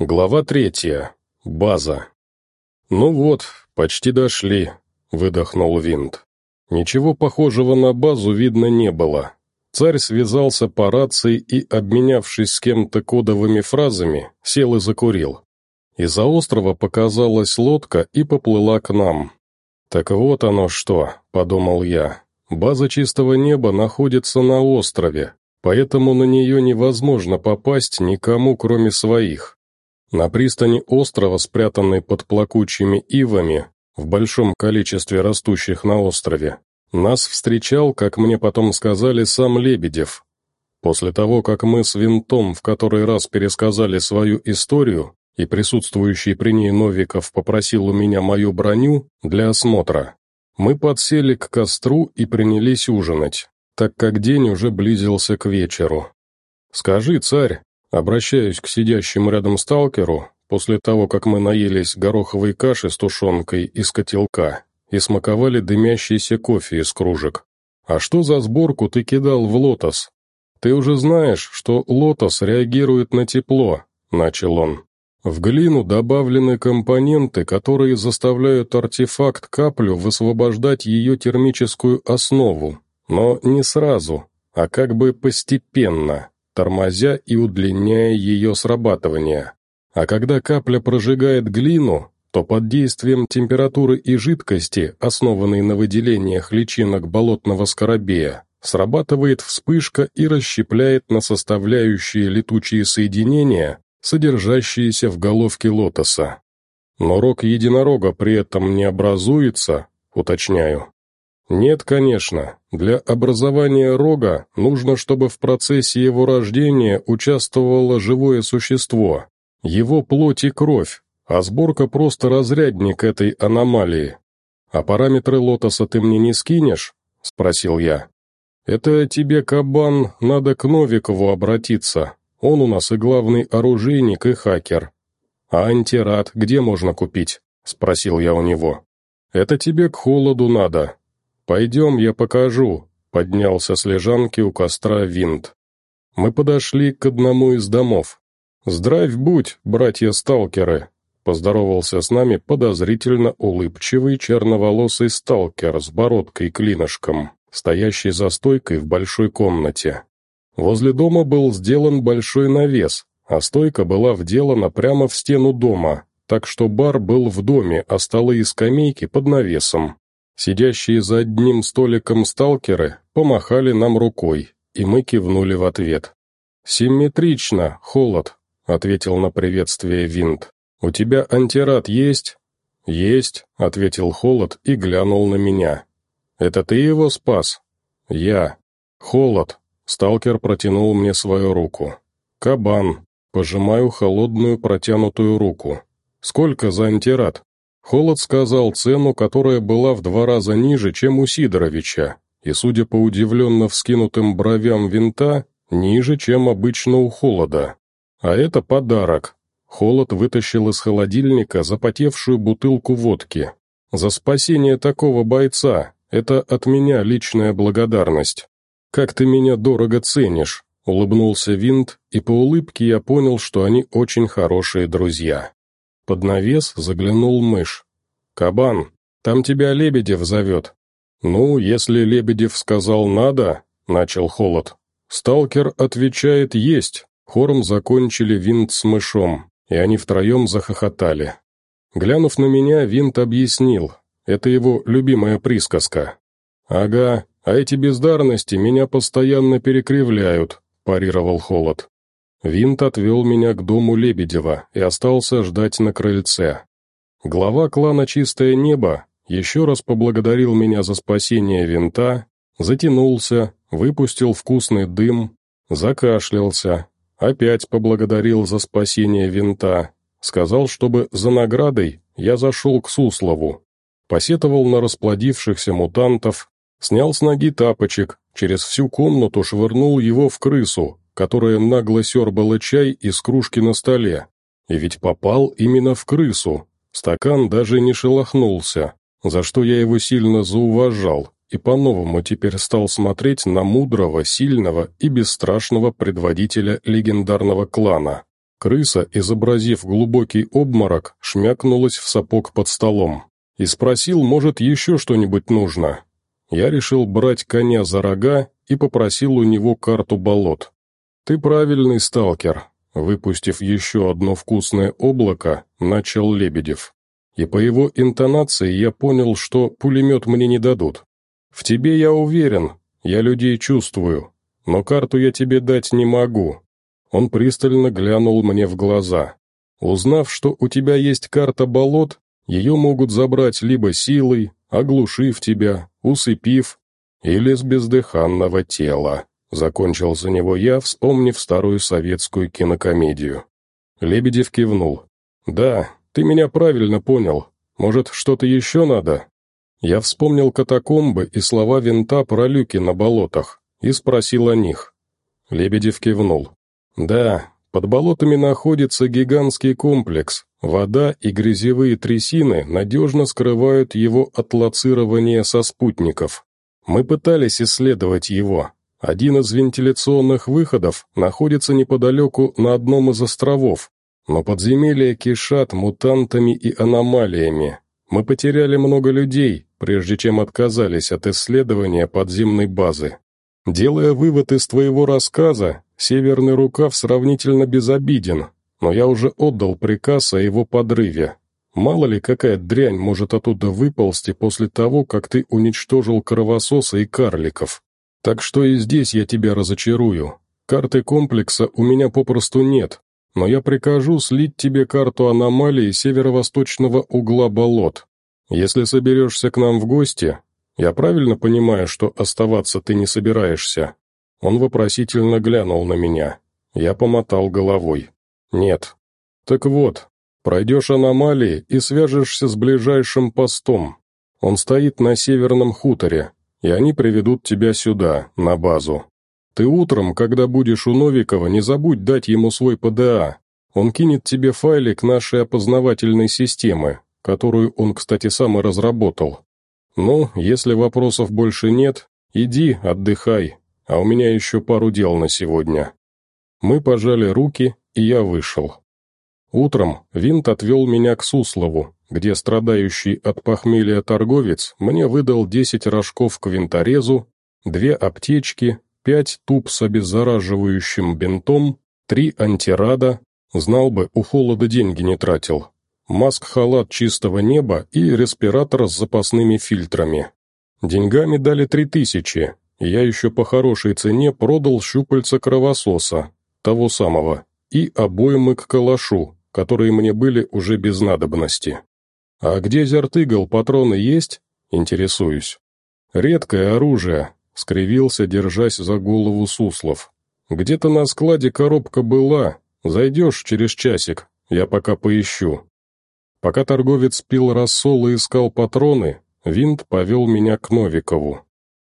Глава третья. База. «Ну вот, почти дошли», — выдохнул Винт. Ничего похожего на базу видно не было. Царь связался по рации и, обменявшись с кем-то кодовыми фразами, сел и закурил. Из-за острова показалась лодка и поплыла к нам. «Так вот оно что», — подумал я. «База чистого неба находится на острове, поэтому на нее невозможно попасть никому, кроме своих. На пристани острова, спрятанной под плакучими ивами, в большом количестве растущих на острове, нас встречал, как мне потом сказали, сам Лебедев. После того, как мы с Винтом в который раз пересказали свою историю, и присутствующий при ней Новиков попросил у меня мою броню для осмотра, мы подсели к костру и принялись ужинать, так как день уже близился к вечеру. «Скажи, царь, Обращаюсь к сидящему рядом сталкеру после того, как мы наелись гороховой каши с тушенкой из котелка и смаковали дымящийся кофе из кружек. «А что за сборку ты кидал в лотос?» «Ты уже знаешь, что лотос реагирует на тепло», — начал он. «В глину добавлены компоненты, которые заставляют артефакт каплю высвобождать ее термическую основу, но не сразу, а как бы постепенно» тормозя и удлиняя ее срабатывание. А когда капля прожигает глину, то под действием температуры и жидкости, основанной на выделениях личинок болотного скоробея, срабатывает вспышка и расщепляет на составляющие летучие соединения, содержащиеся в головке лотоса. Но рог единорога при этом не образуется, уточняю, нет, конечно. Для образования рога нужно, чтобы в процессе его рождения участвовало живое существо, его плоть и кровь, а сборка просто разрядник этой аномалии. «А параметры лотоса ты мне не скинешь?» — спросил я. «Это тебе, кабан, надо к Новикову обратиться. Он у нас и главный оружейник, и хакер». «А антирад где можно купить?» — спросил я у него. «Это тебе к холоду надо. «Пойдем, я покажу», — поднялся с лежанки у костра винт. Мы подошли к одному из домов. «Здравь будь, братья-сталкеры», — поздоровался с нами подозрительно улыбчивый черноволосый сталкер с бородкой-клинышком, стоящий за стойкой в большой комнате. Возле дома был сделан большой навес, а стойка была вделана прямо в стену дома, так что бар был в доме, а столы и скамейки под навесом. Сидящие за одним столиком сталкеры помахали нам рукой, и мы кивнули в ответ. «Симметрично, холод», — ответил на приветствие Винт. «У тебя антирад есть?» «Есть», — ответил Холод и глянул на меня. «Это ты его спас?» «Я». «Холод», — сталкер протянул мне свою руку. «Кабан», — пожимаю холодную протянутую руку. «Сколько за антирад?» Холод сказал цену, которая была в два раза ниже, чем у Сидоровича, и, судя по удивленно вскинутым бровям винта, ниже, чем обычно у Холода. А это подарок. Холод вытащил из холодильника запотевшую бутылку водки. «За спасение такого бойца! Это от меня личная благодарность!» «Как ты меня дорого ценишь!» — улыбнулся Винт, и по улыбке я понял, что они очень хорошие друзья. Под навес заглянул мышь. «Кабан, там тебя Лебедев зовет». «Ну, если Лебедев сказал «надо», — начал Холод. Сталкер отвечает «есть». Хором закончили винт с мышом, и они втроем захохотали. Глянув на меня, винт объяснил. Это его любимая присказка. «Ага, а эти бездарности меня постоянно перекривляют», – парировал Холод. Винт отвел меня к дому Лебедева и остался ждать на крыльце. Глава клана «Чистое небо» еще раз поблагодарил меня за спасение винта, затянулся, выпустил вкусный дым, закашлялся, опять поблагодарил за спасение винта, сказал, чтобы за наградой я зашел к Суслову, посетовал на расплодившихся мутантов, снял с ноги тапочек, через всю комнату швырнул его в крысу, которая нагло сербала чай из кружки на столе. И ведь попал именно в крысу. Стакан даже не шелохнулся, за что я его сильно зауважал и по-новому теперь стал смотреть на мудрого, сильного и бесстрашного предводителя легендарного клана. Крыса, изобразив глубокий обморок, шмякнулась в сапог под столом и спросил, может, еще что-нибудь нужно. Я решил брать коня за рога и попросил у него карту болот. «Ты правильный сталкер», — выпустив еще одно вкусное облако, начал Лебедев. «И по его интонации я понял, что пулемет мне не дадут. В тебе я уверен, я людей чувствую, но карту я тебе дать не могу». Он пристально глянул мне в глаза. «Узнав, что у тебя есть карта болот, ее могут забрать либо силой, оглушив тебя, усыпив, или с бездыханного тела». Закончил за него я, вспомнив старую советскую кинокомедию. Лебедев кивнул. «Да, ты меня правильно понял. Может, что-то еще надо?» Я вспомнил катакомбы и слова винта про люки на болотах и спросил о них. Лебедев кивнул. «Да, под болотами находится гигантский комплекс. Вода и грязевые трясины надежно скрывают его от лоцирования со спутников. Мы пытались исследовать его, один из вентиляционных выходов находится неподалеку на одном из островов, но подземелья кишат мутантами и аномалиями. Мы потеряли много людей, прежде чем отказались от исследования подземной базы. Делая вывод из твоего рассказа, Северный Рукав сравнительно безобиден, но я уже отдал приказ о его подрыве. Мало ли, какая дрянь может оттуда выползти после того, как ты уничтожил кровососа и карликов. Так что и здесь я тебя разочарую. Карты комплекса у меня попросту нет, но я прикажу слить тебе карту аномалии северо-восточного угла болот. Если соберешься к нам в гости, я правильно понимаю, что оставаться ты не собираешься?» Он вопросительно глянул на меня. Я помотал головой. «Нет». «Так вот, пройдешь аномалии и свяжешься с ближайшим постом. Он стоит на северном хуторе, и они приведут тебя сюда, на базу. Ты утром, когда будешь у Новикова, не забудь дать ему свой ПДА. Он кинет тебе файлик нашей опознавательной системы, которую он, кстати, сам и разработал. Ну, если вопросов больше нет, иди, отдыхай, а у меня еще пару дел на сегодня». Мы пожали руки, и я вышел. Утром винт отвел меня к Суслову, где страдающий от похмелья торговец мне выдал десять рожков к винторезу, две аптечки, пять туб с обеззараживающим бинтом, три антирада, знал бы, у холода деньги не тратил, маск-халат чистого неба и респиратор с запасными фильтрами. Деньгами дали три тысячи, я еще по хорошей цене продал щупальца кровососа, того самого, и обоймы к калашу, которые мне были уже без надобности. «А где зертыгал патроны есть?» — интересуюсь. «Редкое оружие», — скривился, держась за голову Суслов. «Где-то на складе коробка была. Зайдешь через часик, я пока поищу». Пока торговец пил рассол и искал патроны, винт повел меня к Новикову.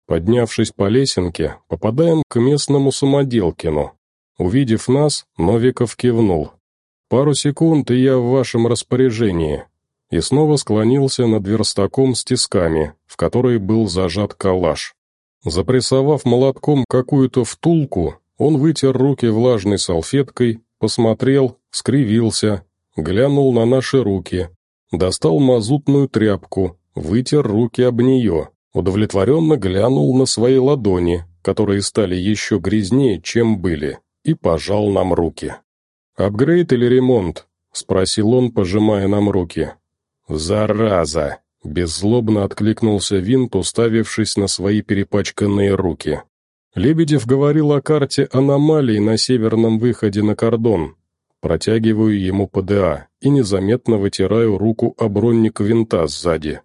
Поднявшись по лесенке, попадаем к местному самоделкину. Увидев нас, Новиков кивнул. «Пару секунд, и я в вашем распоряжении и снова склонился над верстаком с тисками, в которые был зажат калаш. Запрессовав молотком какую-то втулку, он вытер руки влажной салфеткой, посмотрел, скривился, глянул на наши руки, достал мазутную тряпку, вытер руки об нее, удовлетворенно глянул на свои ладони, которые стали еще грязнее, чем были, и пожал нам руки. «Апгрейд или ремонт?» — спросил он, пожимая нам руки. «Зараза!» — беззлобно откликнулся Вин, уставившись на свои перепачканные руки. Лебедев говорил о карте аномалий на северном выходе на кордон. Протягиваю ему ПДА и незаметно вытираю руку обронник винта сзади.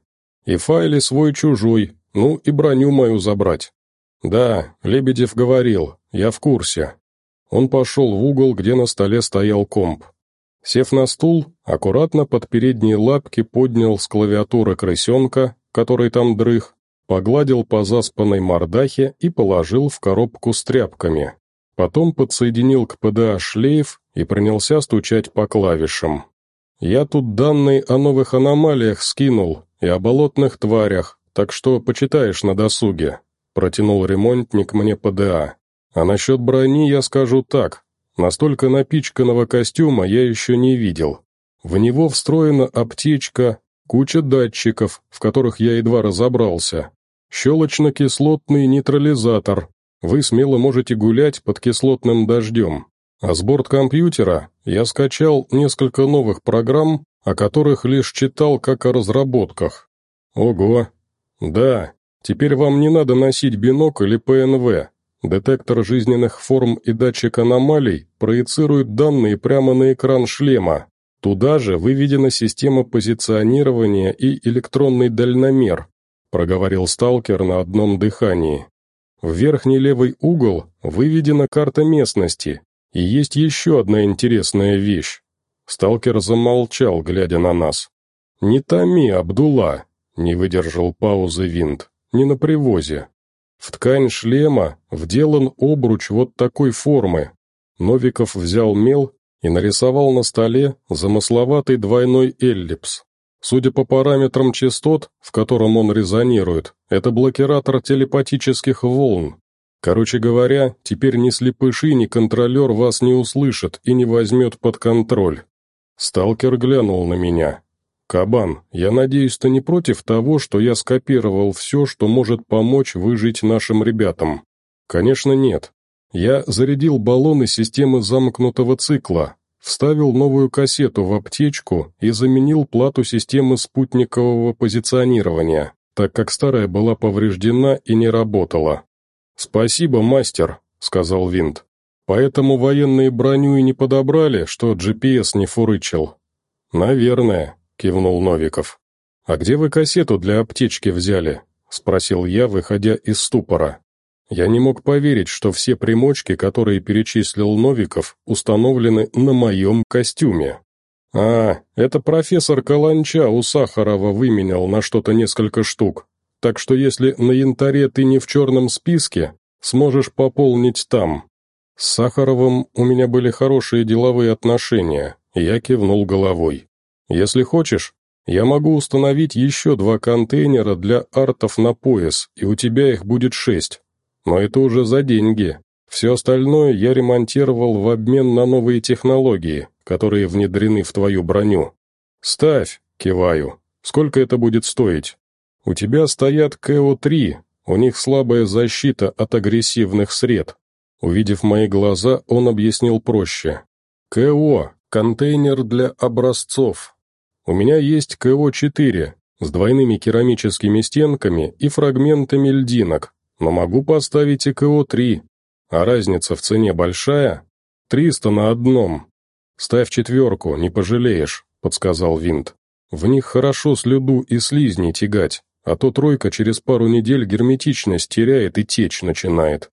И файли свой-чужой, ну и броню мою забрать. Да, Лебедев говорил, я в курсе. Он пошел в угол, где на столе стоял комп. Сев на стул, аккуратно под передние лапки поднял с клавиатуры крысенка, который там дрых, погладил по заспанной мордахе и положил в коробку с тряпками. Потом подсоединил к ПДА шлейф и принялся стучать по клавишам. «Я тут данные о новых аномалиях скинул и о болотных тварях, так что почитаешь на досуге», — протянул ремонтник мне ПДА. «А насчет брони я скажу так. Настолько напичканного костюма я еще не видел. В него встроена аптечка, куча датчиков, в которых я едва разобрался, щелочно-кислотный нейтрализатор. Вы смело можете гулять под кислотным дождем. А с борт компьютера я скачал несколько новых программ, о которых лишь читал как о разработках. Ого! Да, теперь вам не надо носить бинокль или ПНВ, Детектор жизненных форм и датчик аномалий проецируют данные прямо на экран шлема. Туда же выведена система позиционирования и электронный дальномер, проговорил сталкер на одном дыхании. В верхний левый угол выведена карта местности, и есть еще одна интересная вещь. Сталкер замолчал, глядя на нас. «Не томи, Абдула!» — не выдержал паузы винт. «Не на привозе. В ткань шлема вделан обруч вот такой формы. Новиков взял мел и нарисовал на столе замысловатый двойной эллипс. Судя по параметрам частот, в котором он резонирует, это блокиратор телепатических волн. Короче говоря, теперь ни слепыши, ни контролер вас не услышит и не возьмет под контроль. Сталкер глянул на меня. Кабан, я надеюсь, ты не против того, что я скопировал все, что может помочь выжить нашим ребятам? Конечно, нет. Я зарядил баллоны системы замкнутого цикла, вставил новую кассету в аптечку и заменил плату системы спутникового позиционирования, так как старая была повреждена и не работала. «Спасибо, мастер», — сказал Винт. «Поэтому военные броню и не подобрали, что GPS не фурычил». «Наверное», — кивнул Новиков. «А где вы кассету для аптечки взяли?» — спросил я, выходя из ступора. Я не мог поверить, что все примочки, которые перечислил Новиков, установлены на моем костюме. «А, это профессор Каланча у Сахарова выменял на что-то несколько штук. Так что если на янтаре ты не в черном списке, сможешь пополнить там». С Сахаровым у меня были хорошие деловые отношения, я кивнул головой. Если хочешь, я могу установить еще два контейнера для артов на пояс, и у тебя их будет шесть. Но это уже за деньги. Все остальное я ремонтировал в обмен на новые технологии, которые внедрены в твою броню. Ставь, киваю. Сколько это будет стоить? У тебя стоят КО-3, у них слабая защита от агрессивных сред. Увидев мои глаза, он объяснил проще. КО – контейнер для образцов, у меня есть КО-4 с двойными керамическими стенками и фрагментами льдинок, но могу поставить и КО-3. А разница в цене большая? 300 на одном. Ставь четверку, не пожалеешь», — подсказал Винт. «В них хорошо с следу и слизни тягать, а то тройка через пару недель герметичность теряет и течь начинает.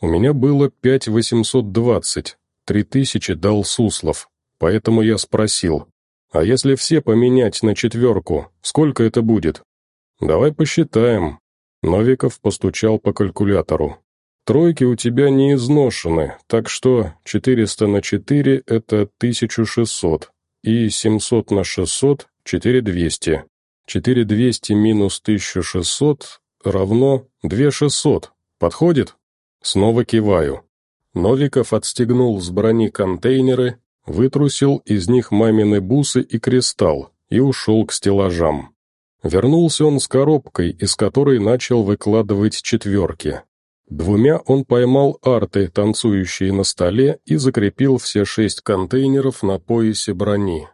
У меня было 5820, 3000 дал Суслов, поэтому я спросил, а если все поменять на четверку, сколько это будет? Давай посчитаем. Новиков постучал по калькулятору. Тройки у тебя не изношены, так что 400 на 4 – это 1600, и 700 на 600 – 4200. 4200 минус 1600 равно 2600. Подходит? Снова киваю. Новиков отстегнул с брони контейнеры, вытрусил из них мамины бусы и кристалл и ушел к стеллажам. Вернулся он с коробкой, из которой начал выкладывать четверки. Двумя он поймал арты, танцующие на столе, и закрепил все шесть контейнеров на поясе брони.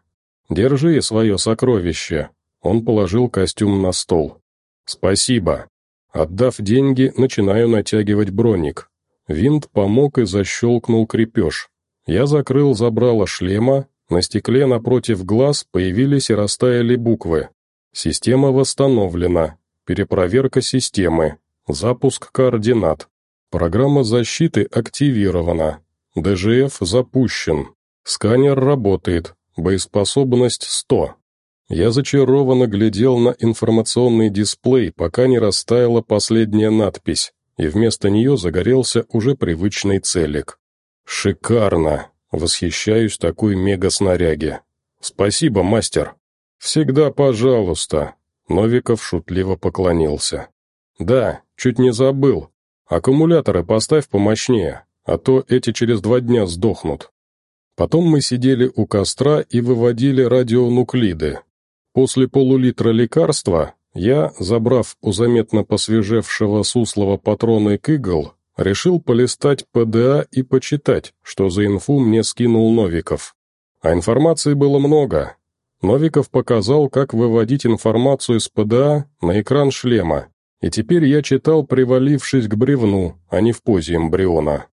«Держи свое сокровище!» Он положил костюм на стол. «Спасибо!» Отдав деньги, начинаю натягивать броник. Винт помог и защелкнул крепеж. Я закрыл забрало шлема, на стекле напротив глаз появились и растаяли буквы. Система восстановлена. Перепроверка системы. Запуск координат. Программа защиты активирована. ДЖФ запущен. Сканер работает. Боеспособность 100. Я зачарованно глядел на информационный дисплей, пока не растаяла последняя надпись, и вместо нее загорелся уже привычный целик. «Шикарно!» — восхищаюсь такой мега-снаряге. «Спасибо, мастер!» «Всегда пожалуйста!» — Новиков шутливо поклонился. «Да, чуть не забыл. Аккумуляторы поставь помощнее, а то эти через два дня сдохнут». Потом мы сидели у костра и выводили радионуклиды. После полулитра лекарства я, забрав у заметно посвежевшего суслова патроны к игл, Решил полистать ПДА и почитать, что за инфу мне скинул Новиков. А информации было много. Новиков показал, как выводить информацию с ПДА на экран шлема, и теперь я читал, привалившись к бревну, а не в позе эмбриона.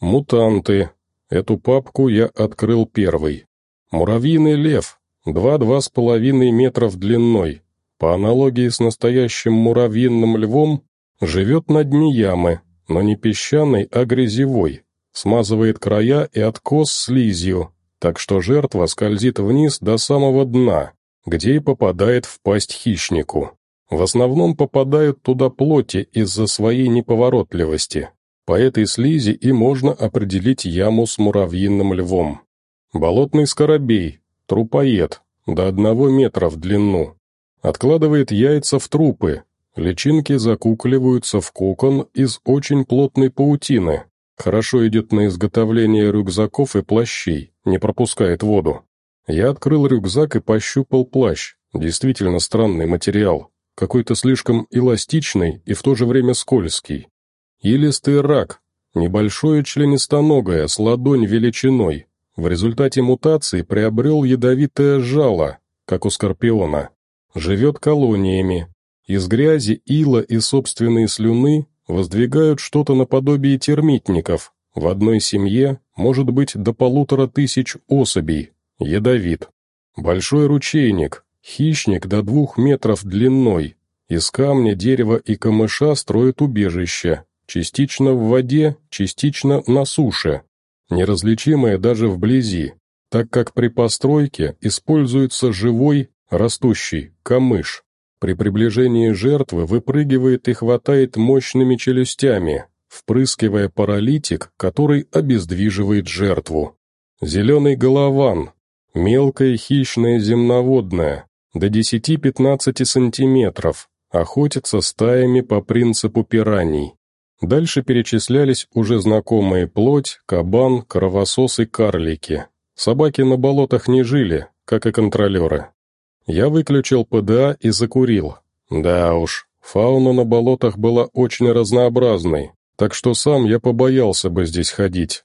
«Мутанты». Эту папку я открыл первый. «Муравьиный лев. Два-два с половиной метров длиной. По аналогии с настоящим муравьиным львом, живет на дне ямы, но не песчаной, а грязевой, смазывает края и откос слизью, так что жертва скользит вниз до самого дна, где и попадает в пасть хищнику. В основном попадают туда плоти из-за своей неповоротливости. По этой слизи и можно определить яму с муравьиным львом. Болотный скоробей, трупоед, до одного метра в длину. Откладывает яйца в трупы, Личинки закукливаются в кокон из очень плотной паутины. Хорошо идет на изготовление рюкзаков и плащей, не пропускает воду. Я открыл рюкзак и пощупал плащ. Действительно странный материал. Какой-то слишком эластичный и в то же время скользкий. Елистый рак. Небольшое членистоногое, с ладонь величиной. В результате мутации приобрел ядовитое жало, как у скорпиона. Живет колониями, из грязи, ила и собственной слюны воздвигают что-то наподобие термитников. В одной семье может быть до полутора тысяч особей. Ядовит. Большой ручейник, хищник до двух метров длиной. Из камня, дерева и камыша строят убежище, частично в воде, частично на суше, неразличимое даже вблизи, так как при постройке используется живой, растущий камыш. При приближении жертвы выпрыгивает и хватает мощными челюстями, впрыскивая паралитик, который обездвиживает жертву. Зеленый голован, мелкая хищная земноводная, до 10-15 сантиметров, охотится стаями по принципу пираний. Дальше перечислялись уже знакомые плоть, кабан, кровосос и карлики. Собаки на болотах не жили, как и контролеры. Я выключил ПДА и закурил. Да уж, фауна на болотах была очень разнообразной, так что сам я побоялся бы здесь ходить.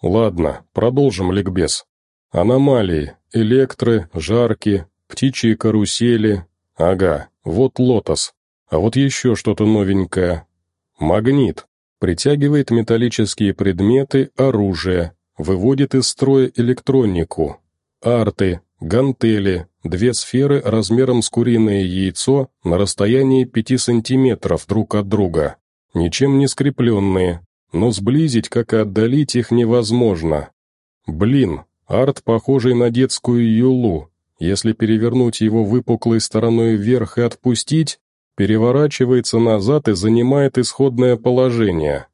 Ладно, продолжим ликбез. Аномалии, электры, жарки, птичьи карусели. Ага, вот лотос. А вот еще что-то новенькое. Магнит. Притягивает металлические предметы, оружие. Выводит из строя электронику. Арты, гантели, Две сферы размером с куриное яйцо на расстоянии 5 сантиметров друг от друга, ничем не скрепленные, но сблизить, как и отдалить их невозможно. Блин, арт, похожий на детскую юлу. Если перевернуть его выпуклой стороной вверх и отпустить, переворачивается назад и занимает исходное положение.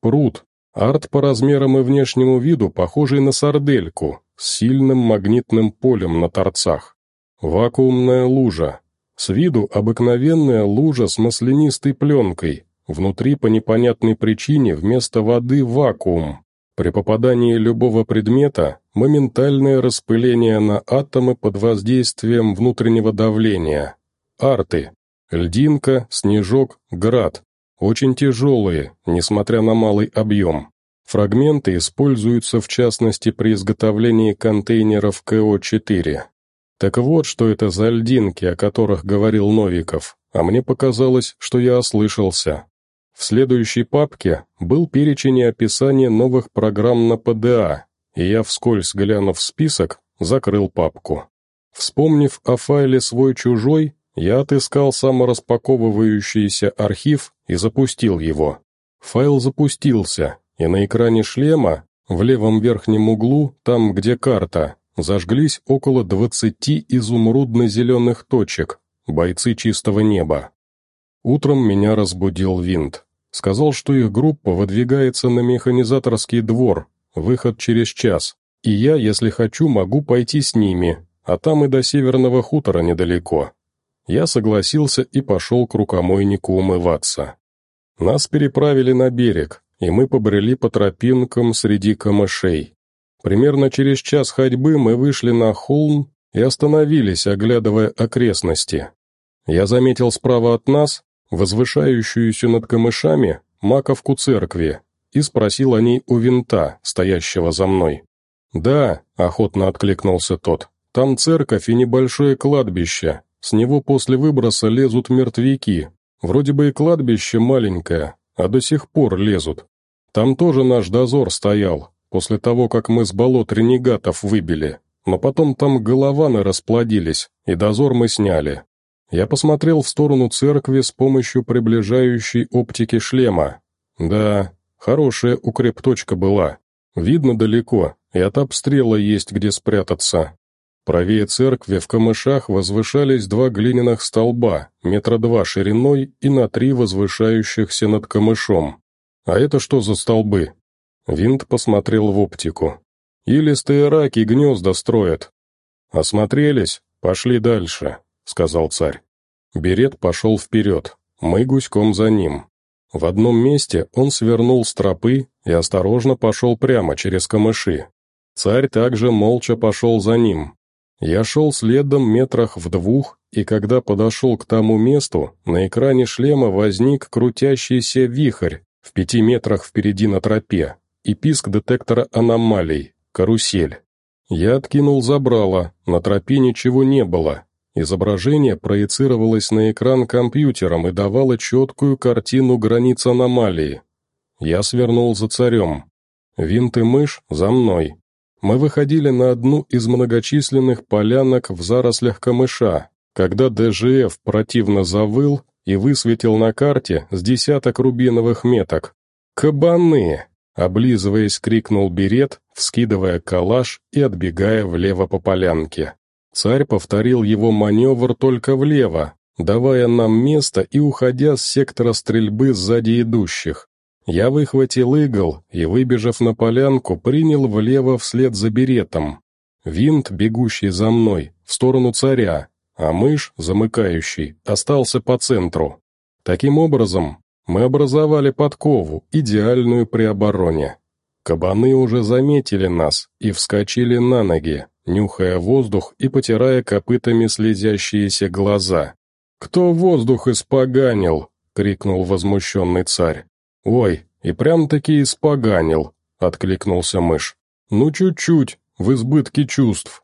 Пруд. Арт по размерам и внешнему виду похожий на сардельку с сильным магнитным полем на торцах. Вакуумная лужа. С виду обыкновенная лужа с маслянистой пленкой. Внутри по непонятной причине вместо воды вакуум. При попадании любого предмета моментальное распыление на атомы под воздействием внутреннего давления. Арты. Льдинка, снежок, град. Очень тяжелые, несмотря на малый объем. Фрагменты используются в частности при изготовлении контейнеров КО-4. Так вот, что это за льдинки, о которых говорил Новиков, а мне показалось, что я ослышался. В следующей папке был перечень и описание новых программ на ПДА, и я, вскользь глянув список, закрыл папку. Вспомнив о файле «Свой-чужой», я отыскал самораспаковывающийся архив и запустил его. Файл запустился, и на экране шлема, в левом верхнем углу, там, где карта, зажглись около двадцати изумрудно-зеленых точек, бойцы чистого неба. Утром меня разбудил винт. Сказал, что их группа выдвигается на механизаторский двор, выход через час, и я, если хочу, могу пойти с ними, а там и до Северного хутора недалеко. Я согласился и пошел к рукомойнику умываться. Нас переправили на берег, и мы побрели по тропинкам среди камышей. Примерно через час ходьбы мы вышли на холм и остановились, оглядывая окрестности. Я заметил справа от нас, возвышающуюся над камышами, маковку церкви и спросил о ней у винта, стоящего за мной. «Да», — охотно откликнулся тот, — «там церковь и небольшое кладбище, с него после выброса лезут мертвяки, вроде бы и кладбище маленькое, а до сих пор лезут. Там тоже наш дозор стоял, после того, как мы с болот ренегатов выбили. Но потом там голованы расплодились, и дозор мы сняли. Я посмотрел в сторону церкви с помощью приближающей оптики шлема. Да, хорошая укрепточка была. Видно далеко, и от обстрела есть где спрятаться. Правее церкви в камышах возвышались два глиняных столба, метра два шириной и на три возвышающихся над камышом. «А это что за столбы?» Винт посмотрел в оптику. «Илистые раки гнезда строят». «Осмотрелись, пошли дальше», — сказал царь. Берет пошел вперед, мы гуськом за ним. В одном месте он свернул с тропы и осторожно пошел прямо через камыши. Царь также молча пошел за ним. Я шел следом метрах в двух, и когда подошел к тому месту, на экране шлема возник крутящийся вихрь в пяти метрах впереди на тропе, и писк детектора аномалий, карусель. Я откинул забрало, на тропе ничего не было. Изображение проецировалось на экран компьютером и давало четкую картину границ аномалии. Я свернул за царем. Винт и мышь за мной. Мы выходили на одну из многочисленных полянок в зарослях камыша, когда ДЖФ противно завыл и высветил на карте с десяток рубиновых меток. «Кабаны!» Облизываясь, крикнул Берет, вскидывая калаш и отбегая влево по полянке. Царь повторил его маневр только влево, давая нам место и уходя с сектора стрельбы сзади идущих. Я выхватил игл и, выбежав на полянку, принял влево вслед за беретом. Винт, бегущий за мной, в сторону царя, а мышь, замыкающий, остался по центру. Таким образом, мы образовали подкову, идеальную при обороне. Кабаны уже заметили нас и вскочили на ноги, нюхая воздух и потирая копытами слезящиеся глаза. «Кто воздух испоганил?» — крикнул возмущенный царь. «Ой, и прям-таки испоганил!» — откликнулся мышь. «Ну чуть-чуть, в избытке чувств».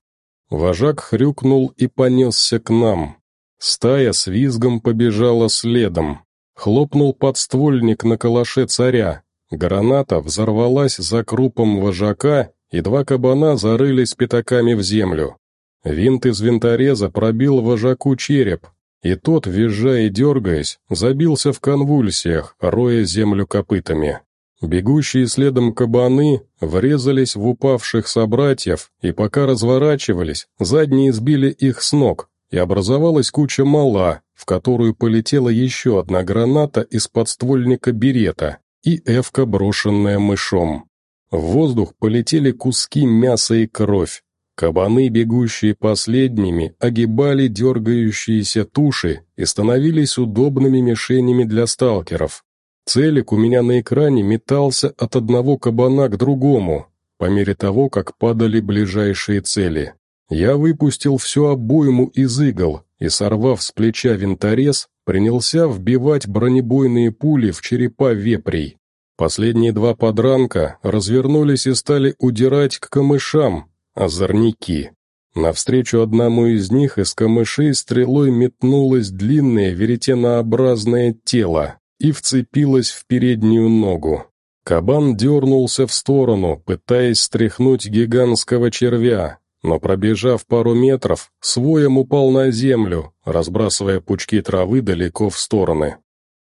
Вожак хрюкнул и понесся к нам. Стая с визгом побежала следом, Хлопнул подствольник на калаше царя. Граната взорвалась за крупом вожака, и два кабана зарылись пятаками в землю. Винт из винтореза пробил вожаку череп, и тот, визжа и дергаясь, забился в конвульсиях, роя землю копытами. Бегущие следом кабаны врезались в упавших собратьев, и пока разворачивались, задние сбили их с ног, и образовалась куча мала, в которую полетела еще одна граната из подствольника берета и эвка, брошенная мышом. В воздух полетели куски мяса и кровь. Кабаны, бегущие последними, огибали дергающиеся туши и становились удобными мишенями для сталкеров. Целик у меня на экране метался от одного кабана к другому, по мере того, как падали ближайшие цели. Я выпустил всю обойму из игл, и, сорвав с плеча винторез, принялся вбивать бронебойные пули в черепа вепрей. Последние два подранка развернулись и стали удирать к камышам, озорники. Навстречу одному из них из камышей стрелой метнулось длинное веретенообразное тело и вцепилось в переднюю ногу. Кабан дернулся в сторону, пытаясь стряхнуть гигантского червя, но, пробежав пару метров, своем упал на землю, разбрасывая пучки травы далеко в стороны.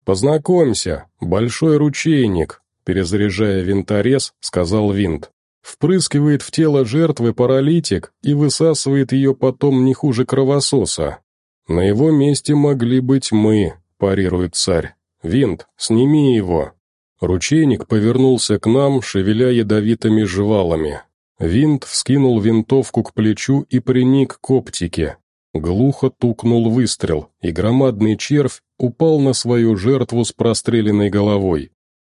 «Познакомься, большой ручейник», — перезаряжая винторез, сказал винт. «Впрыскивает в тело жертвы паралитик и высасывает ее потом не хуже кровососа. На его месте могли быть мы», — парирует царь. «Винт, сними его». Ручейник повернулся к нам, шевеля ядовитыми жвалами. Винт вскинул винтовку к плечу и приник к оптике. Глухо тукнул выстрел, и громадный червь упал на свою жертву с простреленной головой.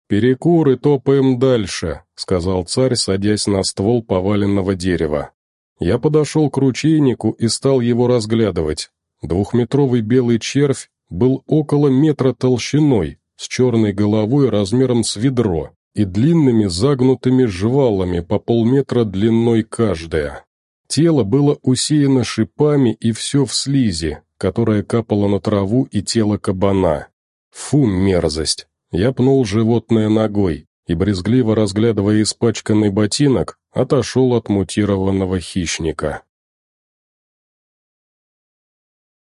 «Перекур и топаем дальше», — сказал царь, садясь на ствол поваленного дерева. Я подошел к ручейнику и стал его разглядывать. Двухметровый белый червь был около метра толщиной, с черной головой размером с ведро и длинными загнутыми жвалами по полметра длиной каждая. Тело было усеяно шипами и все в слизи, которая капала на траву и тело кабана. Фу, мерзость! Я пнул животное ногой и, брезгливо разглядывая испачканный ботинок, отошел от мутированного хищника.